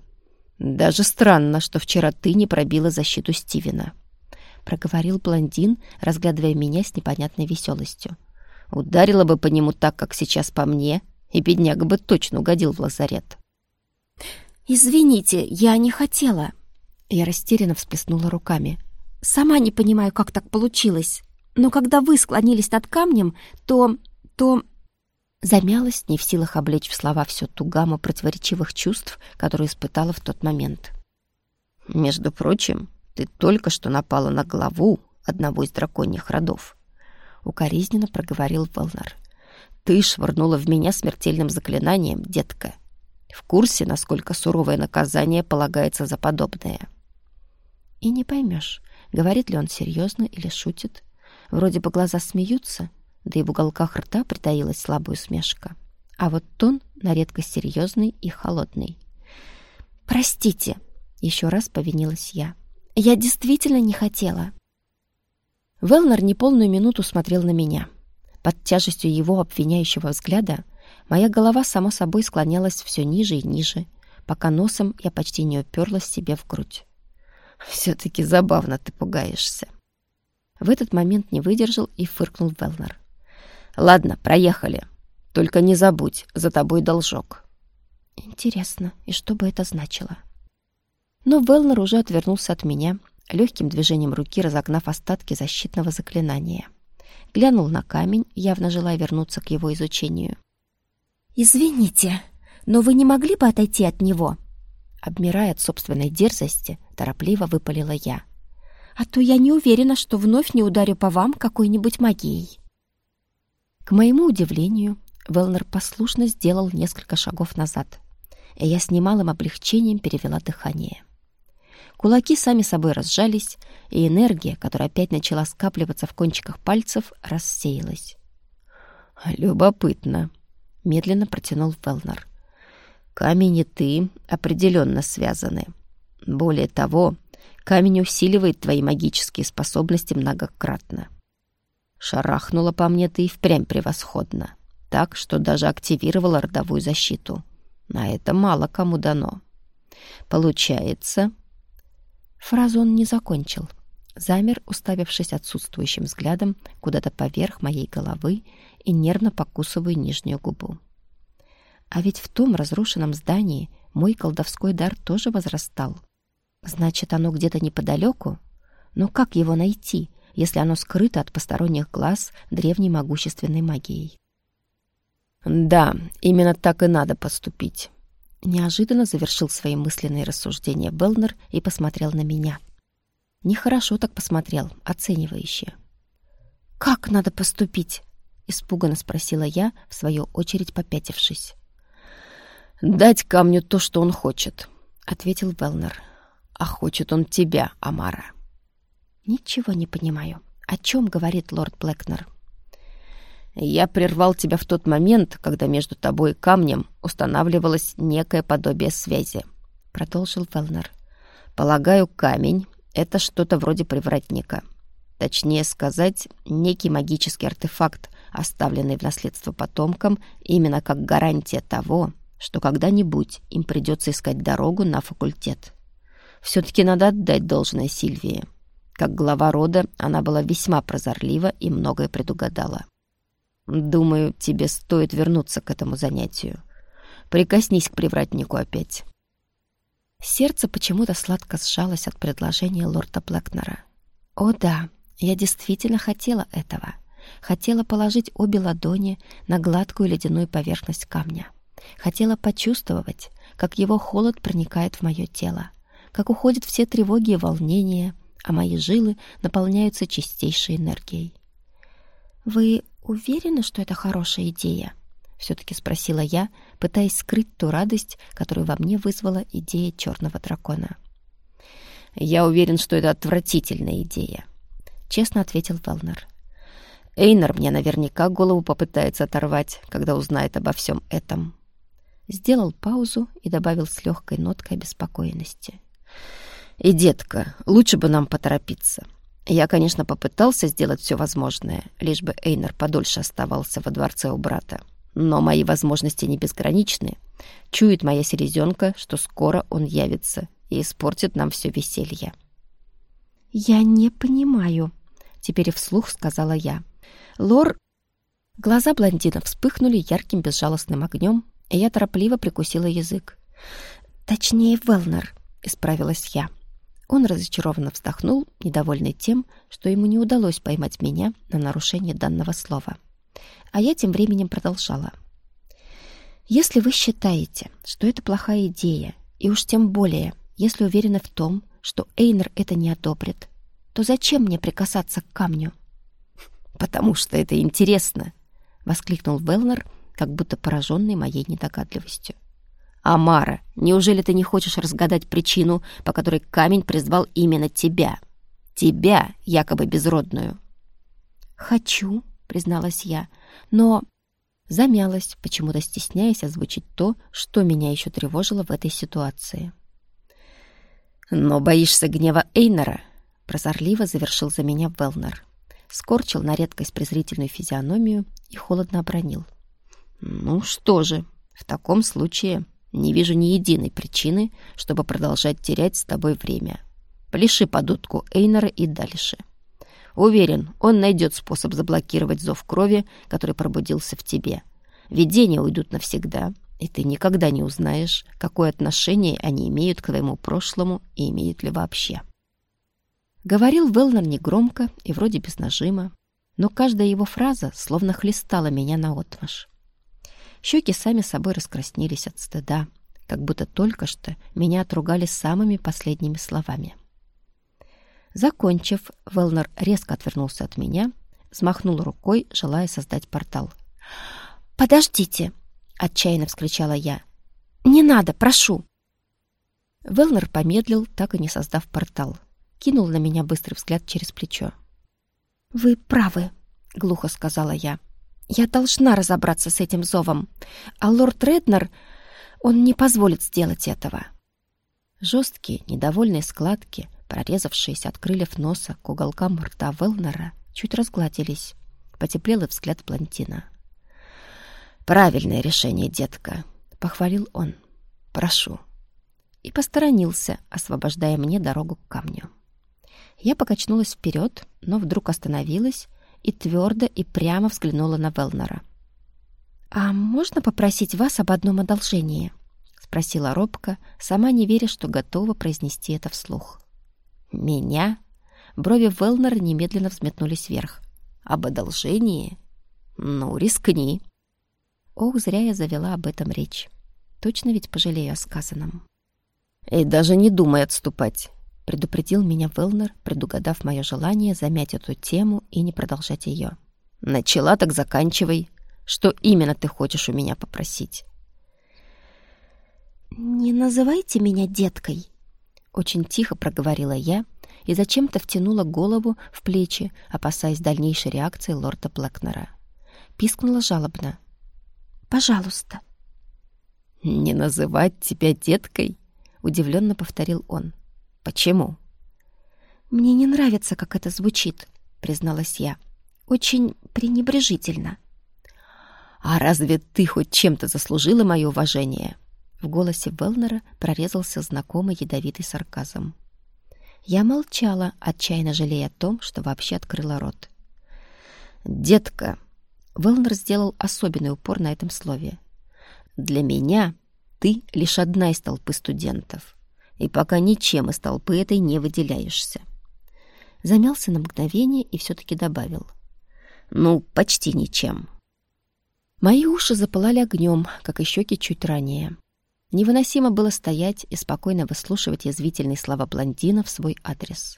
«Даже странно, что вчера ты не пробила защиту Стивена», — проговорил блондин, разглядывая меня с непонятной веселостью. «Ударила бы по нему так, как сейчас по мне, и бедняга бы точно угодил в лазарет». «Извините, я не хотела». Я растерянно всплеснула руками. «Сама не понимаю, как так получилось. Но когда вы склонились над камнем, то... то Замялась, не в силах облечь в слова всю ту гамму противоречивых чувств, которые испытала в тот момент. «Между прочим, ты только что напала на главу одного из драконьих родов», — укоризненно проговорил Велнер. «Ты швырнула в меня смертельным заклинанием, детка. В курсе, насколько суровое наказание полагается за подобное?» И не поймешь, говорит ли он серьезно или шутит. Вроде бы глаза смеются, да и в уголках рта притаилась слабая усмешка. а вот тон на редкость серьезный и холодный. «Простите», — еще раз повинилась я. «Я действительно не хотела». Велнер неполную минуту смотрел на меня. Под тяжестью его обвиняющего взгляда моя голова, само собой, склонялась все ниже и ниже, пока носом я почти не уперлась себе в грудь. «Все-таки забавно ты пугаешься». В этот момент не выдержал и фыркнул Велнер. «Ладно, проехали. Только не забудь, за тобой должок». Интересно, и что бы это значило? Но Велнер уже отвернулся от меня, легким движением руки разогнав остатки защитного заклинания. Глянул на камень, явно желая вернуться к его изучению. «Извините, но вы не могли бы отойти от него?» Обмирая от собственной дерзости, торопливо выпалила я. «А то я не уверена, что вновь не ударю по вам какой-нибудь магией». К моему удивлению, Велнер послушно сделал несколько шагов назад, и я с немалым облегчением перевела дыхание. Кулаки сами собой разжались, и энергия, которая опять начала скапливаться в кончиках пальцев, рассеялась. «Любопытно», — медленно протянул Велнер. «Камень и ты определенно связаны. Более того, камень усиливает твои магические способности многократно. Шарахнула по мне ты и впрямь превосходно, так, что даже активировала родовую защиту. На это мало кому дано. Получается, Фразу он не закончил. Замер, уставившись отсутствующим взглядом куда-то поверх моей головы и нервно покусывая нижнюю губу. А ведь в том разрушенном здании мой колдовской дар тоже возрастал. Значит, оно где-то неподалеку? Но как его найти, если оно скрыто от посторонних глаз древней могущественной магией? «Да, именно так и надо поступить», Неожиданно завершил свои мысленные рассуждения Белнер и посмотрел на меня. Нехорошо так посмотрел, оценивающе. «Как надо поступить?» — испуганно спросила я, в свою очередь попятившись. «Дать камню то, что он хочет», — ответил Белнер. «А хочет он тебя, Амара». «Ничего не понимаю. О чем говорит лорд Блэкнер?» Я прервал тебя в тот момент, когда между тобой и камнем устанавливалось некое подобие связи, — продолжил Велнер. Полагаю, камень — это что-то вроде привратника. Точнее сказать, некий магический артефакт, оставленный в наследство потомкам именно как гарантия того, что когда-нибудь им придется искать дорогу на факультет. Все-таки надо отдать должное Сильвии. Как глава рода она была весьма прозорлива и многое предугадала. Думаю, тебе стоит вернуться к этому занятию. Прикоснись к привратнику опять. Сердце почему-то сладко сжалось от предложения лорда Блэкнера. О да, я действительно хотела этого. Хотела положить обе ладони на гладкую ледяную поверхность камня. Хотела почувствовать, как его холод проникает в мое тело, как уходят все тревоги и волнения, а мои жилы наполняются чистейшей энергией. «Вы уверены, что это хорошая идея?» — все-таки спросила я, пытаясь скрыть ту радость, которую во мне вызвала идея черного дракона. «Я уверен, что это отвратительная идея», — честно ответил Велнер. «Эйнер мне наверняка голову попытается оторвать, когда узнает обо всем этом». Сделал паузу и добавил с легкой ноткой обеспокоенности. «И, детка, лучше бы нам поторопиться. Я, конечно, попытался сделать все возможное, лишь бы Эйнер подольше оставался во дворце у брата. Но мои возможности не безграничны. Чует моя селезенка, что скоро он явится и испортит нам все веселье. «Я не понимаю», — теперь вслух сказала я. «Лор...» Глаза блондина вспыхнули ярким безжалостным огнем, и я торопливо прикусила язык. «Точнее, Велнер», — исправилась я. Он разочарованно вздохнул, недовольный тем, что ему не удалось поймать меня на нарушение данного слова. А я тем временем продолжала. «Если вы считаете, что это плохая идея, и уж тем более, если уверены в том, что Эйнер это не одобрит, то зачем мне прикасаться к камню?» «Потому что это интересно!» — воскликнул Велнер, как будто пораженный моей недогадливостью. «Амара, неужели ты не хочешь разгадать причину, по которой камень призвал именно тебя? Тебя, якобы безродную?» «Хочу», — призналась я, — «но...» Замялась, почему-то стесняясь озвучить то, что меня еще тревожило в этой ситуации. «Но боишься гнева Эйнера?» — прозорливо завершил за меня Велнер. Скорчил на редкость презрительную физиономию и холодно обронил. «Ну что же, в таком случае не вижу ни единой причины, чтобы продолжать терять с тобой время. Пляши под утку Эйнера и дальше. Уверен, он найдет способ заблокировать зов крови, который пробудился в тебе. Видения уйдут навсегда, и ты никогда не узнаешь, какое отношение они имеют к твоему прошлому и имеют ли вообще. Говорил Велнер негромко и вроде без нажима, но каждая его фраза словно хлестала меня наотмашь. Щеки сами собой раскраснелись от стыда, как будто только что меня отругали самыми последними словами. Закончив, Велнер резко отвернулся от меня, взмахнул рукой, желая создать портал. «Подождите!» — отчаянно вскричала я. «Не надо, прошу!» Велнер помедлил, так и не создав портал. Кинул на меня быстрый взгляд через плечо. «Вы правы», — глухо сказала я. «Я должна разобраться с этим зовом, а лорд Реднер, он не позволит сделать этого». Жесткие, недовольные складки, прорезавшиеся от крыльев носа к уголкам рта Велнера, чуть разгладились. Потеплел и взгляд Плантина. «Правильное решение, детка», — похвалил он. «Прошу». И посторонился, освобождая мне дорогу к камню. Я покачнулась вперед, но вдруг остановилась и твердо и прямо взглянула на Велнера. «А можно попросить вас об одном одолжении?» — спросила робко, сама не веря, что готова произнести это вслух. «Меня?» Брови Велнера немедленно взметнулись вверх. «Об одолжении? Ну, рискни!» Ох, зря я завела об этом речь. Точно ведь пожалею о сказанном. «И даже не думай отступать», — предупредил меня Велнер, предугадав мое желание замять эту тему и не продолжать ее. «Начала, так заканчивай. Что именно ты хочешь у меня попросить?» «Не называйте меня деткой», — очень тихо проговорила я и зачем-то втянула голову в плечи, опасаясь дальнейшей реакции лорда Блэкнера. Пискнула жалобно. Пожалуйста». «Не называть тебя деткой?» — удивленно повторил он. «Почему?» «Мне не нравится, как это звучит», — призналась я. «Очень пренебрежительно». «А разве ты хоть чем-то заслужила мое уважение?» В голосе Велнера прорезался знакомый ядовитый сарказм. Я молчала, отчаянно жалея о том, что вообще открыла рот. «Детка, Велнер сделал особенный упор на этом слове. «Для меня ты лишь одна из толпы студентов, и пока ничем из толпы этой не выделяешься». Замялся на мгновение и все-таки добавил. «Ну, почти ничем». Мои уши запылали огнем, как и щеки чуть ранее. Невыносимо было стоять и спокойно выслушивать язвительные слова блондина в свой адрес.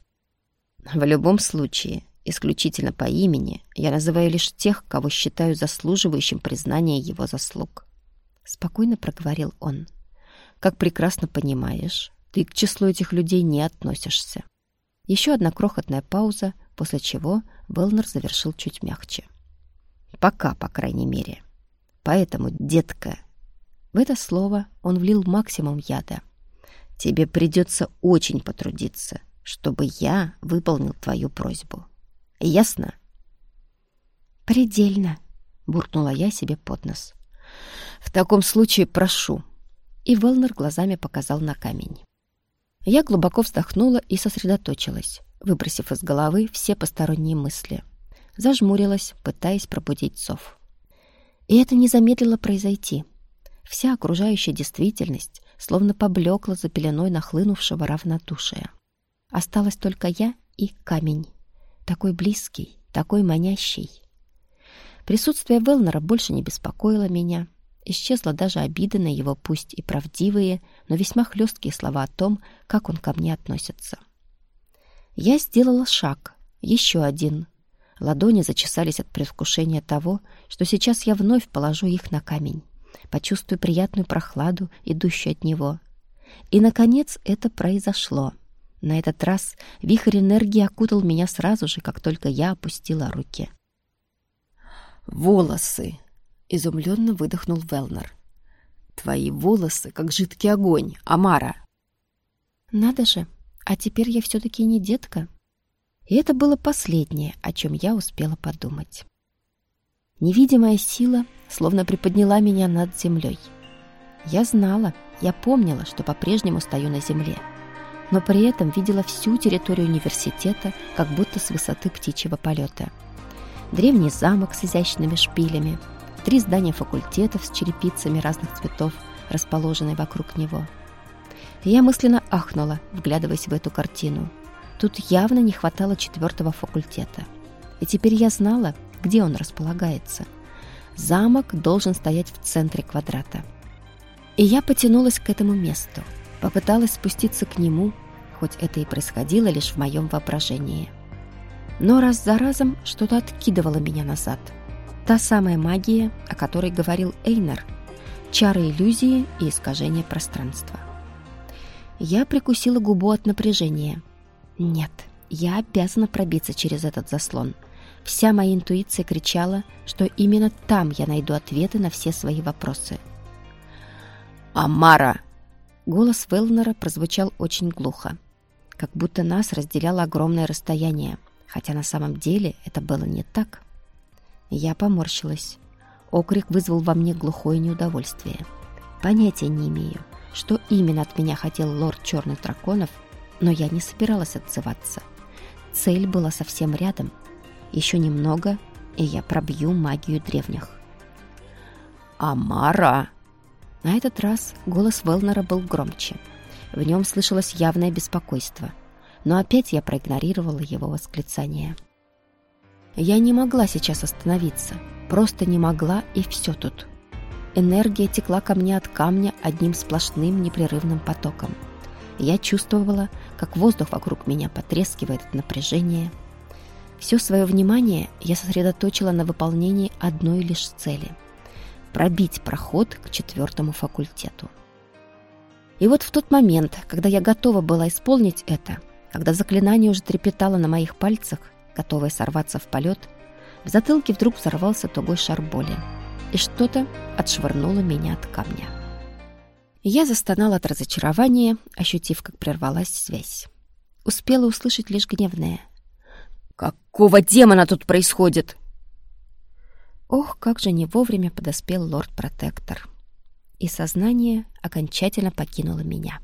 «В любом случае, Исключительно по имени я называю лишь тех, кого считаю заслуживающим признания его заслуг. Спокойно проговорил он. Как прекрасно понимаешь, ты к числу этих людей не относишься. Еще одна крохотная пауза, после чего Велнер завершил чуть мягче. Пока, по крайней мере. Поэтому, детка, в это слово он влил максимум яда. Тебе придется очень потрудиться, чтобы я выполнил твою просьбу. Ясно?» «Предельно», — буркнула я себе под нос. «В таком случае прошу». И Велнер глазами показал на камень. Я глубоко вздохнула и сосредоточилась, выбросив из головы все посторонние мысли. Зажмурилась, пытаясь пробудить зов. И это не замедлило произойти. Вся окружающая действительность словно поблекла за пеленой нахлынувшего равнодушия. Осталась только я и камень такой близкий, такой манящий. Присутствие Велнера больше не беспокоило меня. Исчезла даже обида на его пусть и правдивые, но весьма хлесткие слова о том, как он ко мне относится. Я сделала шаг, еще один. Ладони зачесались от предвкушения того, что сейчас я вновь положу их на камень, почувствую приятную прохладу, идущую от него. И, наконец, это произошло — на этот раз вихрь энергии окутал меня сразу же, как только я опустила руки. «Волосы!» Изумленно выдохнул Велнер. «Твои волосы, как жидкий огонь, Амара!» «Надо же, а теперь я все-таки не детка!» И это было последнее, о чем я успела подумать. Невидимая сила словно приподняла меня над землей. Я знала, я помнила, что по-прежнему стою на земле, но при этом видела всю территорию университета, как будто с высоты птичьего полета. Древний замок с изящными шпилями, три здания факультетов с черепицами разных цветов, расположенные вокруг него. Я мысленно ахнула, вглядываясь в эту картину. Тут явно не хватало четвертого факультета. И теперь я знала, где он располагается. Замок должен стоять в центре квадрата. И я потянулась к этому месту, попыталась спуститься к нему, хоть это и происходило лишь в моем воображении. Но раз за разом что-то откидывало меня назад. Та самая магия, о которой говорил Эйнер, чары иллюзии и искажение пространства. Я прикусила губу от напряжения. Нет, я обязана пробиться через этот заслон — Вся моя интуиция кричала, что именно там я найду ответы на все свои вопросы. «Амара!» Голос Велнера прозвучал очень глухо, как будто нас разделяло огромное расстояние, хотя на самом деле это было не так. Я поморщилась. Окрик вызвал во мне глухое неудовольствие. Понятия не имею, что именно от меня хотел лорд Черных Драконов, но я не собиралась отзываться. Цель была совсем рядом — еще немного, и я пробью магию древних. «Амара!» На этот раз голос Велнера был громче. В нем слышалось явное беспокойство. Но опять я проигнорировала его восклицание. Я не могла сейчас остановиться. Просто не могла, и все тут. Энергия текла ко мне от камня одним сплошным непрерывным потоком. Я чувствовала, как воздух вокруг меня потрескивает от напряжения, все свое внимание я сосредоточила на выполнении одной лишь цели – пробить проход к четвертому факультету. И вот в тот момент, когда я готова была исполнить это, когда заклинание уже трепетало на моих пальцах, готовое сорваться в полет, в затылке вдруг взорвался тугой шар боли, и что-то отшвырнуло меня от камня. Я застонала от разочарования, ощутив, как прервалась связь. Успела услышать лишь гневное – Какого демона тут происходит? Ох, как же не вовремя подоспел лорд-протектор. И сознание окончательно покинуло меня.